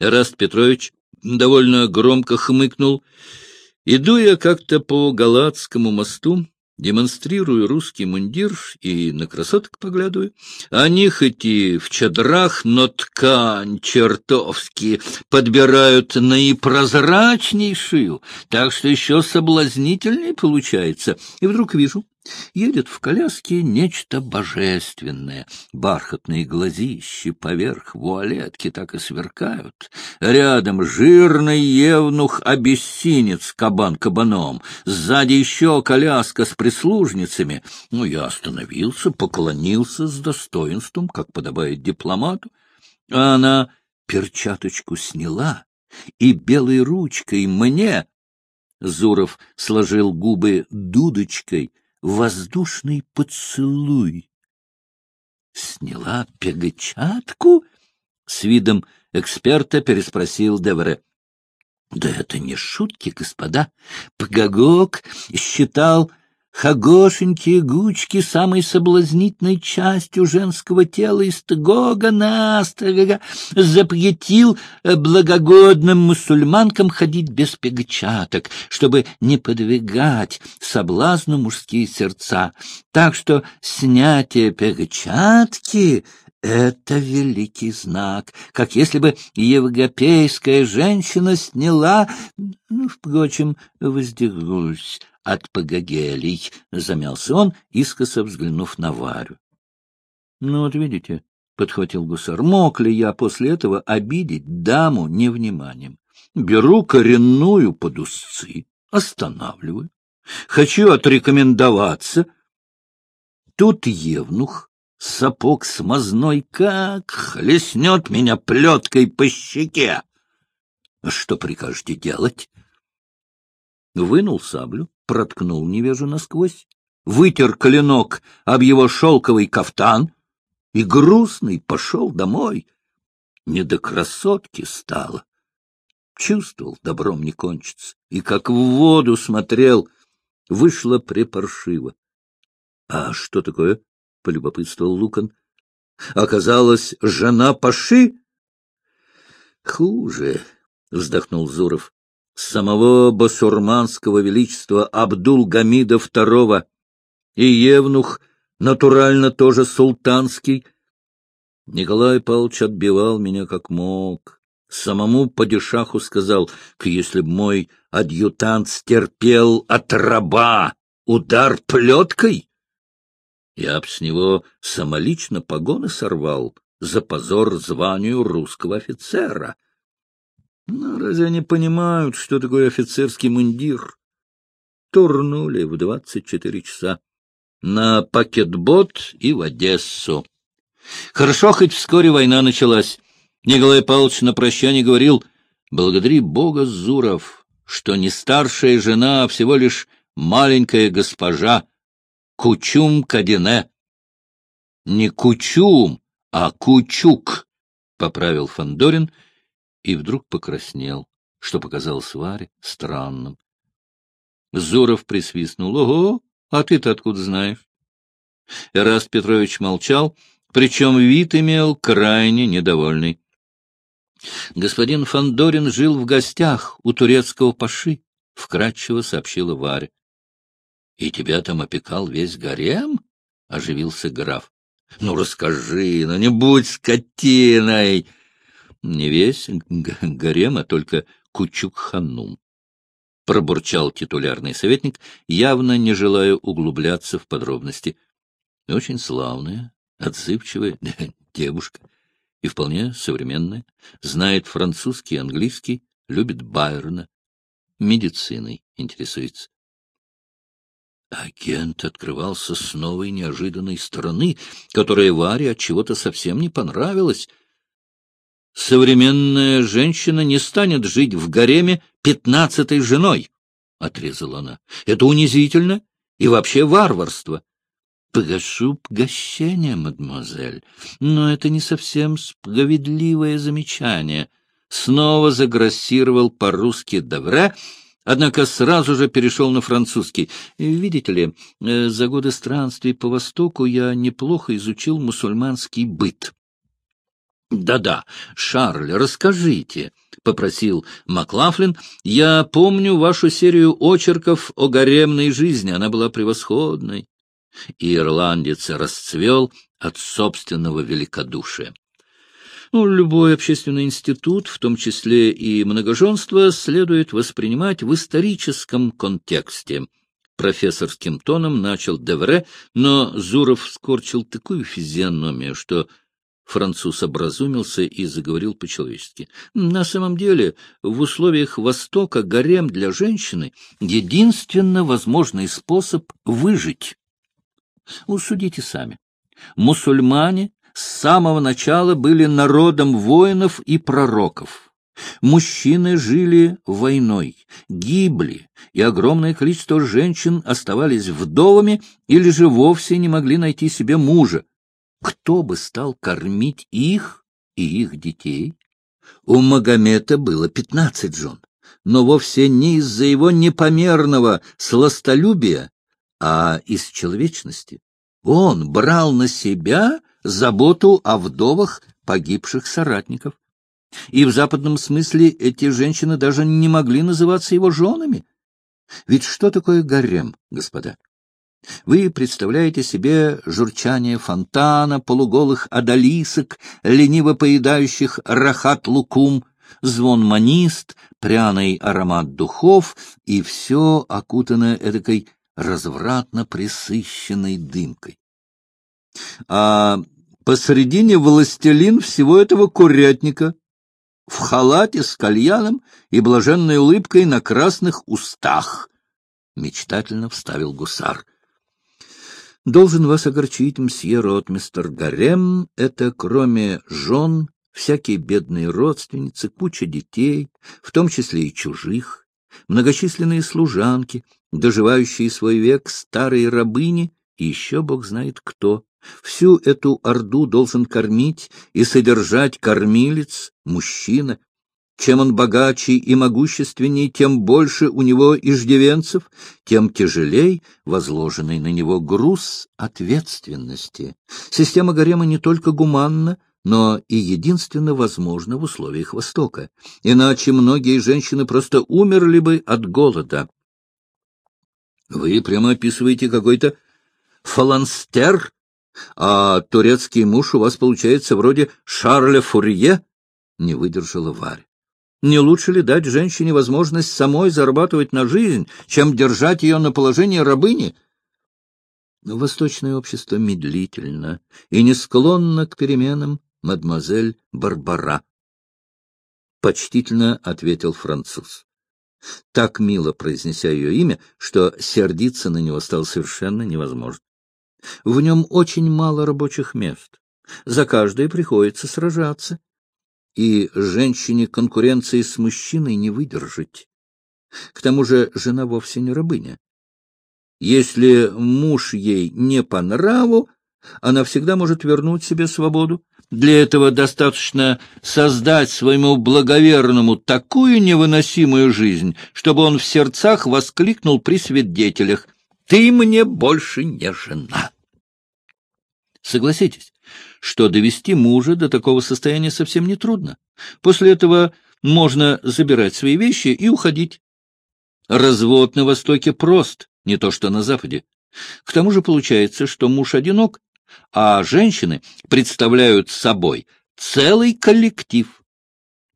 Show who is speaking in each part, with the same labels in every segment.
Speaker 1: Эраст Петрович довольно громко хмыкнул. Иду я как-то по Галатскому мосту, демонстрирую русский мундир и на красоток поглядываю. Они хоть и в чадрах, но ткань чертовски подбирают наипрозрачнейшую, так что еще соблазнительнее получается. И вдруг вижу, едет в коляске нечто божественное. Бархатные глазищи поверх вуалетки так и сверкают. Рядом жирный евнух-обессинец кабан кабаном. Сзади еще коляска с прислужницами. Ну, я остановился, поклонился с достоинством, как подобает дипломату. А она перчаточку сняла и белой ручкой мне... Зуров сложил губы дудочкой — воздушный поцелуй. Сняла пегачатку? С видом эксперта переспросил Девре. Да это не шутки, господа. Пагогок считал Хагошенькие гучки самой соблазнительной частью женского тела из Тгога-Настрога запретил э, благогодным мусульманкам ходить без пегачаток, чтобы не подвигать соблазну мужские сердца. Так что снятие пегачатки — это великий знак, как если бы европейская женщина сняла, ну, впрочем, воздержусь от погогелей, — замялся он, искоса взглянув на Варю. — Ну вот видите, — подхватил гусар, — мог ли я после этого обидеть даму невниманием? Беру коренную под узцы, останавливаю. Хочу отрекомендоваться. Тут Евнух, сапог смазной, как хлестнет меня плеткой по щеке. Что прикажете делать? Вынул саблю, проткнул невежу насквозь, вытер коленок об его шелковый кафтан и грустный пошел домой. Не до красотки стало. Чувствовал, добром не кончится, и как в воду смотрел, вышло препаршиво. — А что такое? — полюбопытствовал Лукан. — Оказалось, жена Паши? — Хуже, — вздохнул Зуров самого басурманского величества Абдул-Гамида II, и Евнух, натурально тоже султанский. Николай Павлович отбивал меня как мог. Самому падишаху сказал, если б мой адъютант стерпел от раба удар плеткой, я б с него самолично погоны сорвал за позор званию русского офицера. Ну, разве они понимают, что такое офицерский мундир? Турнули в двадцать четыре часа. На пакетбот и в Одессу. Хорошо, хоть вскоре война началась. Николай Павлович на прощание говорил, «Благодари Бога, Зуров, что не старшая жена, а всего лишь маленькая госпожа Кучум Кадине». «Не Кучум, а Кучук», — поправил Фандорин и вдруг покраснел, что показалось Варе странным. Зуров присвистнул. — Ого, а ты-то откуда знаешь? Эраст Петрович молчал, причем вид имел крайне недовольный. Господин Фандорин жил в гостях у турецкого паши, — вкратчиво сообщила Варя. — И тебя там опекал весь гарем? — оживился граф. — Ну, расскажи, ну не будь скотиной! Не весь гарем, а только Кучук-ханум. Пробурчал титулярный советник, явно не желая углубляться в подробности. Очень славная, отзывчивая девушка и вполне современная, знает французский и английский, любит Байрона, медициной интересуется. Агент открывался с новой неожиданной стороны, которая Варе от чего-то совсем не понравилась — современная женщина не станет жить в гареме пятнадцатой женой, — отрезала она. — Это унизительно и вообще варварство. — Прошу погощения, мадемуазель, но это не совсем справедливое замечание. Снова заграссировал по-русски Давре, однако сразу же перешел на французский. Видите ли, э, за годы странствий по Востоку я неплохо изучил мусульманский быт. Да-да, Шарль, расскажите, — попросил Маклафлин. — Я помню вашу серию очерков о гаремной жизни. Она была превосходной. И ирландец расцвел от собственного великодушия. Ну, любой общественный институт, в том числе и многоженство, следует воспринимать в историческом контексте. Профессорским тоном начал Девре, но Зуров скорчил такую физиономию, что Француз образумился и заговорил по-человечески. На самом деле, в условиях Востока гарем для женщины — единственно возможный способ выжить. Усудите сами. Мусульмане с самого начала были народом воинов и пророков. Мужчины жили войной, гибли, и огромное количество женщин оставались вдовами или же вовсе не могли найти себе мужа, кто бы стал кормить их и их детей? У Магомета было пятнадцать жен, но вовсе не из-за его непомерного сластолюбия, а из человечности. Он брал на себя заботу о вдовах погибших соратников. И в западном смысле эти женщины даже не могли называться его женами. Ведь что такое гарем, господа? Вы представляете себе журчание фонтана, полуголых одолисок, лениво поедающих рахат-лукум, звон манист, пряный аромат духов, и все окутано эдакой развратно присыщенной дымкой. А посредине властелин всего этого курятника, в халате с кальяном и блаженной улыбкой на красных устах, — мечтательно вставил гусар — Должен вас огорчить, мсье ротмистер, гарем — это, кроме жен, всякие бедные родственницы, куча детей, в том числе и чужих, многочисленные служанки, доживающие свой век старые рабыни и еще бог знает кто. Всю эту орду должен кормить и содержать кормилец, мужчина, чем он богаче и могущественней, тем больше у него иждивенцев, тем тяжелей возложенный на него груз ответственности. Система гарема не только гуманна, но и единственно возможна в условиях Востока. Иначе многие женщины просто умерли бы от голода. Вы прямо описываете какой-то фаланстер, а турецкий муж у вас получается вроде Шарля Фурье, — не выдержала Варя. Не лучше ли дать женщине возможность самой зарабатывать на жизнь, чем держать ее на положении рабыни? Восточное общество медлительно и не склонно к переменам, мадемуазель Барбара. Почтительно ответил француз. Так мило произнеся ее имя, что сердиться на него стало совершенно невозможно. В нем очень мало рабочих мест. За каждое приходится сражаться и женщине конкуренции с мужчиной не выдержать. К тому же жена вовсе не рабыня. Если муж ей не по нраву, она всегда может вернуть себе свободу. Для этого достаточно создать своему благоверному такую невыносимую жизнь, чтобы он в сердцах воскликнул при свидетелях «Ты мне больше не жена». Согласитесь, что довести мужа до такого состояния совсем нетрудно. После этого можно забирать свои вещи и уходить. Развод на Востоке прост, не то что на Западе. К тому же получается, что муж одинок, а женщины представляют собой целый коллектив.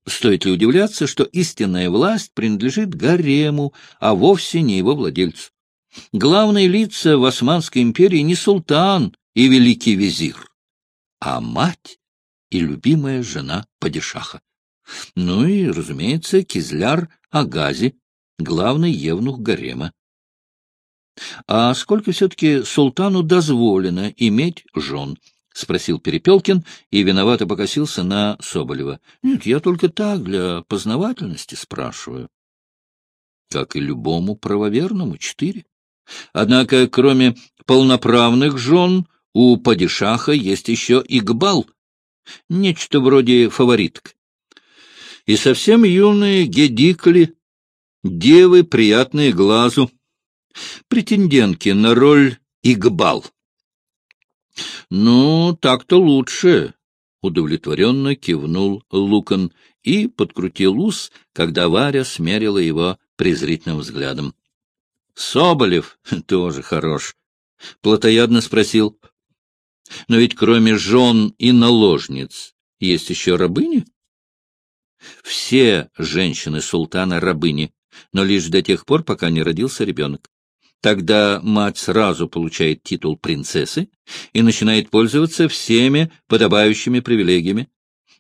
Speaker 1: Стоит ли удивляться, что истинная власть принадлежит гарему, а вовсе не его владельцу? Главные лица в Османской империи не султан и великий визир а мать и любимая жена падишаха. Ну и, разумеется, кизляр Агази, главный евнух гарема. А сколько все-таки султану дозволено иметь жен? — спросил Перепелкин и виновато покосился на Соболева. — Нет, я только так, для познавательности спрашиваю. — Как и любому правоверному, четыре. Однако, кроме полноправных жен, у падишаха есть еще Игбал, нечто вроде фавориток. И совсем юные гедикли, девы, приятные глазу, претендентки на роль Игбал. Ну, так-то лучше. удовлетворенно кивнул Лукан и подкрутил ус, когда Варя смерила его презрительным взглядом. — Соболев тоже хорош. Платоядно спросил. — Но ведь кроме жен и наложниц есть еще рабыни? Все женщины султана рабыни, но лишь до тех пор, пока не родился ребенок. Тогда мать сразу получает титул принцессы и начинает пользоваться всеми подобающими привилегиями.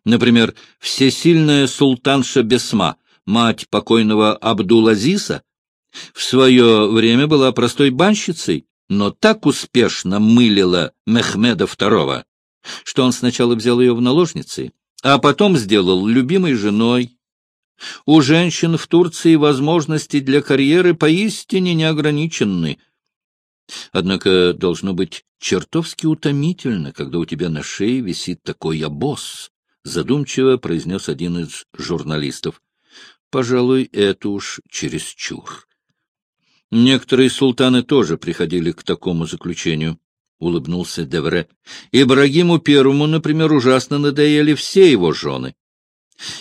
Speaker 1: Например, всесильная султанша Бесма, мать покойного Абдул-Азиса, в свое время была простой банщицей, но так успешно мылила Мехмеда II, что он сначала взял ее в наложницы, а потом сделал любимой женой, у женщин в Турции возможности для карьеры поистине неограниченны. Однако должно быть чертовски утомительно, когда у тебя на шее висит такой обоз, — задумчиво произнес один из журналистов. Пожалуй, это уж чересчур. Некоторые султаны тоже приходили к такому заключению, — улыбнулся Девре. Ибрагиму Первому, например, ужасно надоели все его жены.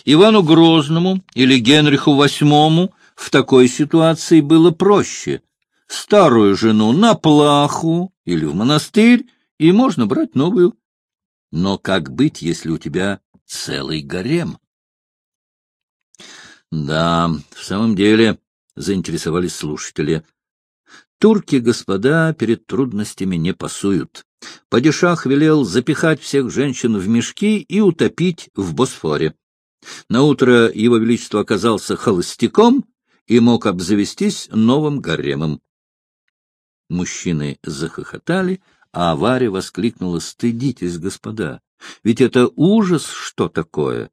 Speaker 1: Ивану Грозному или Генриху VIII в такой ситуации было проще. Старую жену на плаху или в монастырь, и можно брать новую. Но как быть, если у тебя целый гарем? Да, в самом деле, заинтересовались слушатели. Турки, господа, перед трудностями не пасуют. Падишах велел запихать всех женщин в мешки и утопить в Босфоре. Наутро его величество оказался холостяком и мог обзавестись новым гаремом. Мужчины захохотали, а Варя воскликнула «Стыдитесь, господа! Ведь это ужас, что такое!»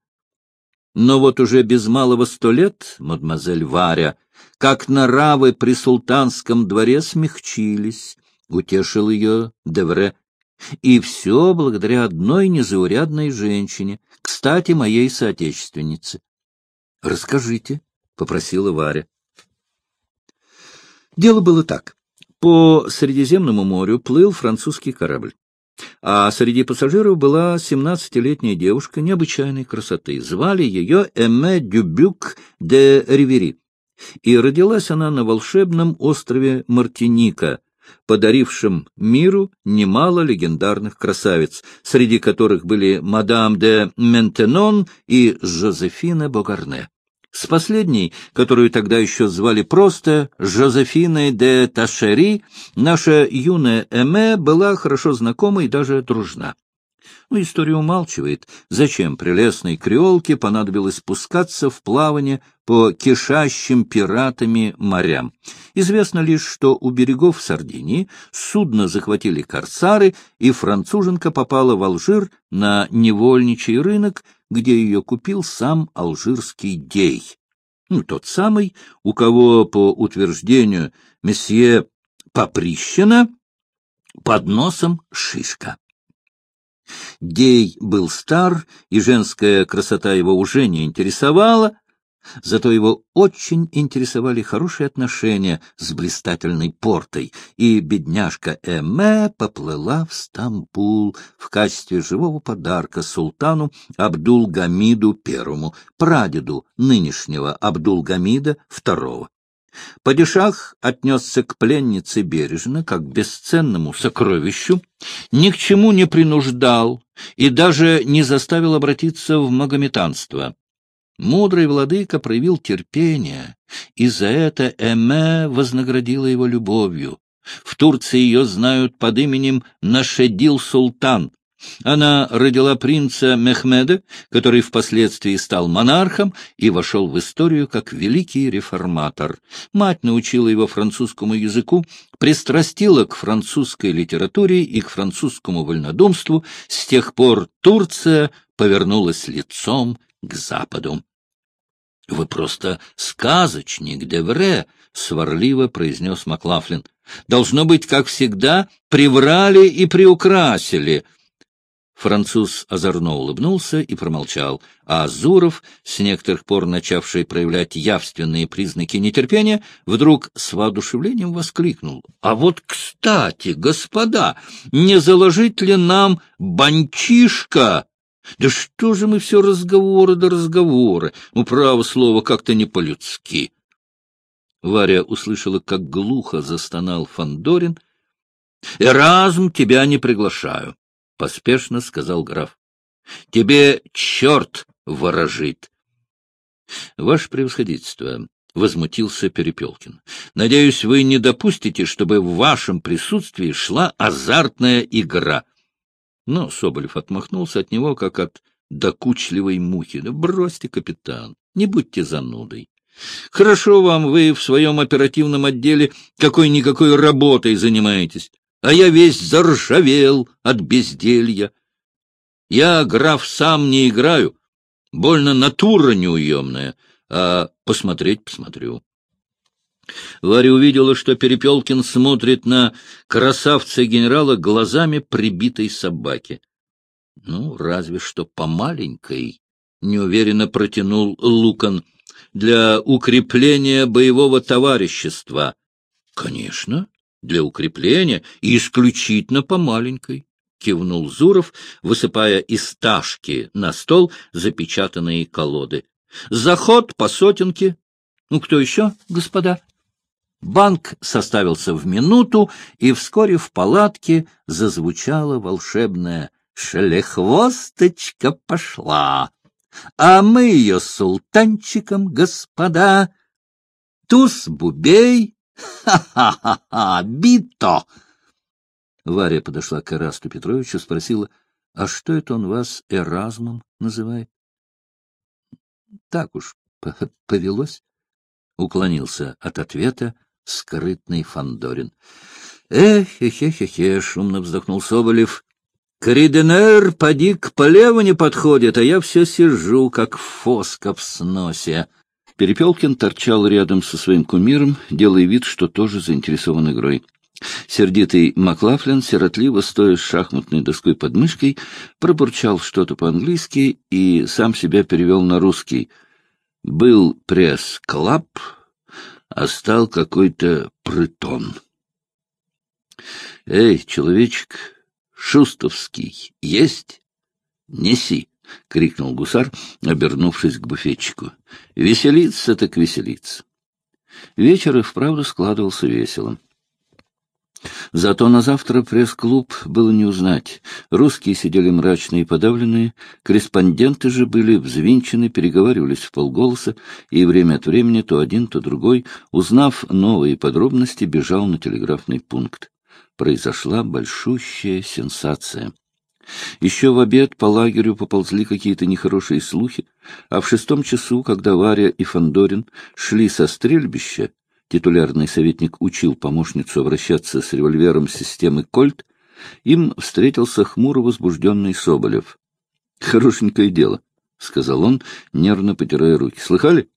Speaker 1: Но вот уже без малого сто лет, мадемуазель Варя, как нравы при султанском дворе смягчились, утешил ее Девре, и все благодаря одной незаурядной женщине, кстати, моей соотечественнице. — Расскажите, — попросила Варя. Дело было так. По Средиземному морю плыл французский корабль. А среди пассажиров была семнадцатилетняя девушка необычайной красоты. Звали ее Эме Дюбюк де Ривери. И родилась она на волшебном острове Мартиника, подарившим миру немало легендарных красавиц, среди которых были мадам де Ментенон и Жозефина Богарне. С последней, которую тогда еще звали просто Жозефиной де Ташери, наша юная Эме была хорошо знакома и даже дружна. Но история умалчивает, зачем прелестной креолке понадобилось спускаться в плавание по кишащим пиратами морям. Известно лишь, что у берегов Сардинии судно захватили корсары, и француженка попала в Алжир на невольничий рынок, где ее купил сам алжирский дей. Ну, тот самый, у кого, по утверждению месье Поприщина, под носом шишка. Дей был стар, и женская красота его уже не интересовала, зато его очень интересовали хорошие отношения с блистательной портой, и бедняжка Эме поплыла в Стамбул в качестве живого подарка султану Абдул-Гамиду I, прадеду нынешнего Абдул-Гамида II. Падишах отнесся к пленнице бережно, как к бесценному сокровищу, ни к чему не принуждал и даже не заставил обратиться в магометанство. Мудрый владыка проявил терпение, и за это Эме вознаградила его любовью. В Турции ее знают под именем Нашедил Султан, она родила принца Мехмеда, который впоследствии стал монархом и вошел в историю как великий реформатор. Мать научила его французскому языку, пристрастила к французской литературе и к французскому вольнодумству. С тех пор Турция повернулась лицом к Западу. — Вы просто сказочник, Девре, — сварливо произнес Маклафлин. — Должно быть, как всегда, приврали и приукрасили — Француз озорно улыбнулся и промолчал, а Азуров, с некоторых пор начавший проявлять явственные признаки нетерпения, вдруг с воодушевлением воскликнул. — А вот, кстати, господа, не заложить ли нам банчишка Да что же мы все разговоры да разговоры? Ну, право слово, как-то не по-людски. Варя услышала, как глухо застонал Фандорин. Эразм, тебя не приглашаю, — поспешно сказал граф. — Тебе черт ворожит. — Ваше превосходительство, — возмутился Перепелкин, — надеюсь, вы не допустите, чтобы в вашем присутствии шла азартная игра. Но Соболев отмахнулся от него, как от докучливой мухи. Бросьте, капитан, не будьте занудой. Хорошо вам, вы в своем оперативном отделе какой-никакой работой занимаетесь, а я весь заржавел от безделья. Я, граф, сам не играю, больно натура неуемная, а посмотреть посмотрю. Варя увидела, что Перепелкин смотрит на красавца-генерала глазами прибитой собаки. — Ну, разве что по маленькой, — неуверенно протянул Лукан, — для укрепления боевого товарищества. — Конечно, для укрепления и исключительно по маленькой, — кивнул Зуров, высыпая из ташки на стол запечатанные колоды. — Заход по сотенке. Ну, кто еще, господа? Банк составился в минуту, и вскоре в палатке зазвучала волшебная «Шелехвосточка пошла!» А мы ее султанчиком, господа. Туз-бубей, ха-ха-ха-ха, бито! Варя подошла к Эрасту Петровичу, спросила, а что это он вас Эразмом называет? Так уж повелось. Уклонился от ответа скрытный Фандорин. Эх, хе-хе-хе, шумно вздохнул Соболев. Криденер, поди к полеву не подходит, а я все сижу, как фоска в сносе. Перепелкин торчал рядом со своим кумиром, делая вид, что тоже заинтересован игрой. Сердитый Маклафлин, сиротливо стоя с шахматной доской под мышкой, пробурчал что-то по-английски и сам себя перевел на русский. Был пресс-клаб, а стал какой-то притон. «Эй, человечек, шустовский есть? Неси!» — крикнул гусар, обернувшись к буфетчику. «Веселиться так веселиться!» Вечер и вправду складывался весело. Зато на завтра пресс-клуб было не узнать. Русские сидели мрачные и подавленные, корреспонденты же были взвинчены, переговаривались в полголоса, и время от времени то один, то другой, узнав новые подробности, бежал на телеграфный пункт. Произошла большущая сенсация. Еще в обед по лагерю поползли какие-то нехорошие слухи, а в шестом часу, когда Варя и Фандорин шли со стрельбища, титулярный советник учил помощницу обращаться с револьвером системы «Кольт», им встретился хмуро возбужденный Соболев. — Хорошенькое дело, — сказал он, нервно потирая руки. — Слыхали?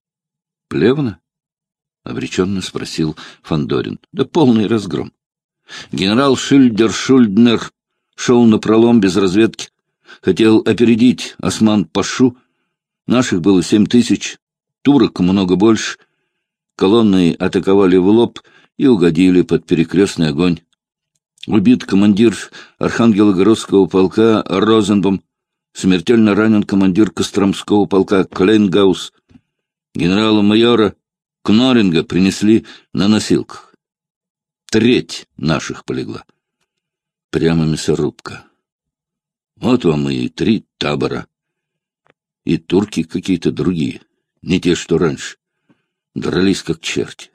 Speaker 1: — Плевно? — обреченно спросил Фандорин. Да полный разгром. Генерал Шильдер-Шульднер шел на пролом без разведки. Хотел опередить Осман-Пашу. Наших было семь тысяч, турок много больше — Колонны атаковали в лоб и угодили под перекрестный огонь. Убит командир Архангелогородского полка Розенбом, смертельно ранен командир Костромского полка Кленгаус. Генерала-майора Кноринга принесли на носилках. Треть наших полегла. Прямо мясорубка. Вот вам и три табора. И турки какие-то другие, не те, что раньше. Дрались как черти.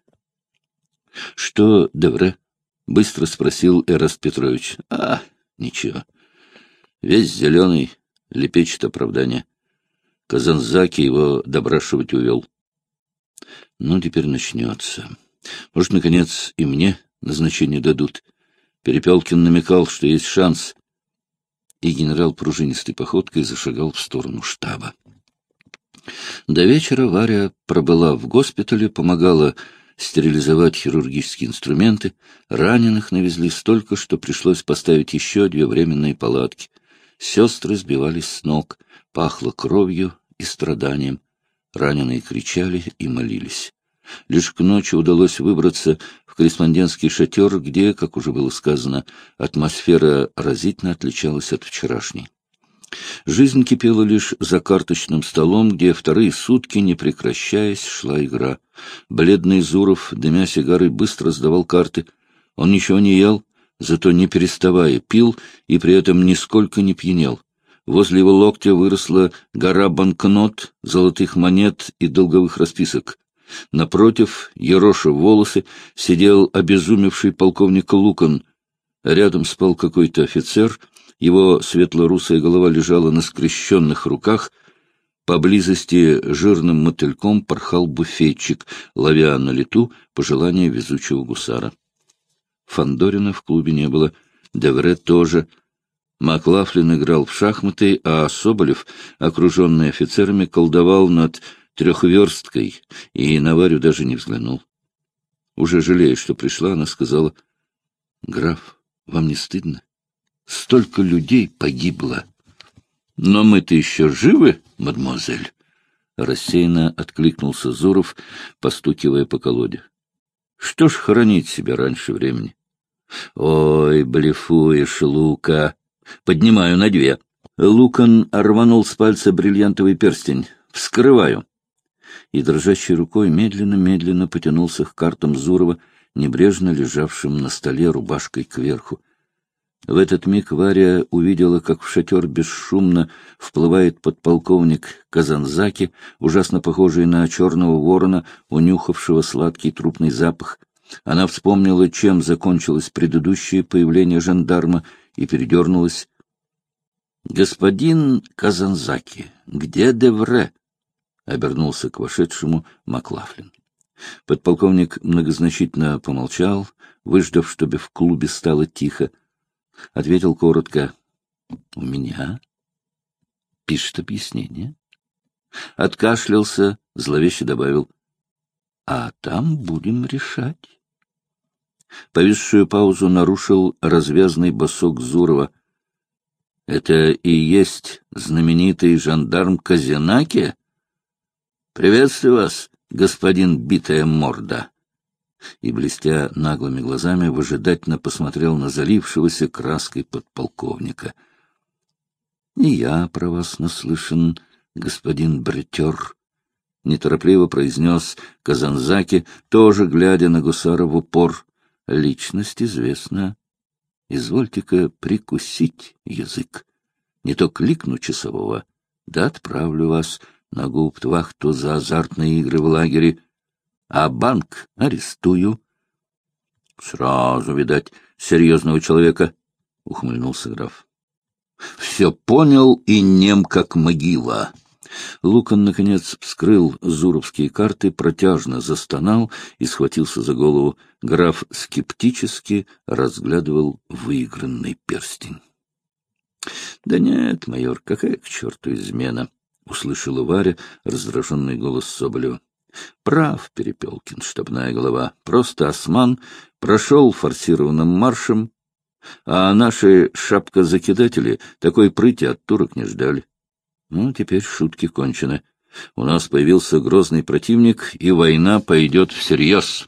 Speaker 1: — Что, Девре? — быстро спросил Эраст Петрович. — А, ничего. Весь зеленый лепечет оправдание. Казанзаки его добрашивать увел. Ну, теперь начнется. Может, наконец, и мне назначение дадут. Перепелкин намекал, что есть шанс. И генерал пружинистой походкой зашагал в сторону штаба. До вечера Варя пробыла в госпитале, помогала стерилизовать хирургические инструменты. Раненых навезли столько, что пришлось поставить еще две временные палатки. Сестры сбивались с ног, пахло кровью и страданием. Раненые кричали и молились. Лишь к ночи удалось выбраться в корреспондентский шатер, где, как уже было сказано, атмосфера разительно отличалась от вчерашней. Жизнь кипела лишь за карточным столом, где вторые сутки, не прекращаясь, шла игра. Бледный Зуров, дымя сигарой, быстро сдавал карты. Он ничего не ел, зато не переставая пил и при этом нисколько не пьянел. Возле его локтя выросла гора банкнот, золотых монет и долговых расписок. Напротив, ероша волосы, сидел обезумевший полковник Лукан. Рядом спал какой-то офицер, его светло-русая голова лежала на скрещенных руках, Поблизости жирным мотыльком порхал буфетчик, ловя на лету пожелания везучего гусара. Фандорина в клубе не было, Девре тоже. Маклафлин играл в шахматы, а Соболев, окруженный офицерами, колдовал над трехверсткой и на Варю даже не взглянул. Уже жалея, что пришла, она сказала, — Граф, вам не стыдно? Столько людей погибло. — Но мы-то еще живы, мадемуазель? Рассеянно откликнулся Зуров, постукивая по колоде. — Что ж хоронить себя раньше времени? — Ой, блефуешь, Лука! Поднимаю на две. Лукан рванул с пальца бриллиантовый перстень. Вскрываю и дрожащей рукой медленно-медленно потянулся к картам Зурова, небрежно лежавшим на столе рубашкой кверху. В этот миг Варя увидела, как в шатер бесшумно вплывает подполковник Казанзаки, ужасно похожий на черного ворона, унюхавшего сладкий трупный запах. Она вспомнила, чем закончилось предыдущее появление жандарма, и передернулась. — Господин Казанзаки, где Девре? — обернулся к вошедшему Маклафлин. Подполковник многозначительно помолчал, выждав, чтобы в клубе стало тихо. Ответил коротко. — У меня? — Пишет объяснение. Откашлялся, зловеще добавил. — А там будем решать. Повисшую паузу нарушил развязный босок Зурова. — Это и есть знаменитый жандарм Казинаки? Приветствую вас, господин битая морда. И, блестя наглыми глазами, выжидательно посмотрел на залившегося краской подполковника. — И я про вас наслышан, господин бретер, — неторопливо произнес Казанзаки, тоже глядя на гусара в упор. — Личность известна. Извольте-ка прикусить язык. Не то кликну часового, да отправлю вас на гауптвахту за азартные игры в лагере, а банк арестую. — Сразу, видать, серьезного человека, — ухмыльнулся граф. — Все понял и нем, как могила. Лукан, наконец, вскрыл зуровские карты, протяжно застонал и схватился за голову. Граф скептически разглядывал выигранный перстень. — Да нет, майор, какая к черту измена? — услышала Варя раздраженный голос Соболева. Прав, Перепелкин, штабная голова. Просто осман прошел форсированным маршем, а наши шапкозакидатели такой прыти от турок не ждали. Ну, теперь шутки кончены. У нас появился грозный противник, и война пойдет всерьез.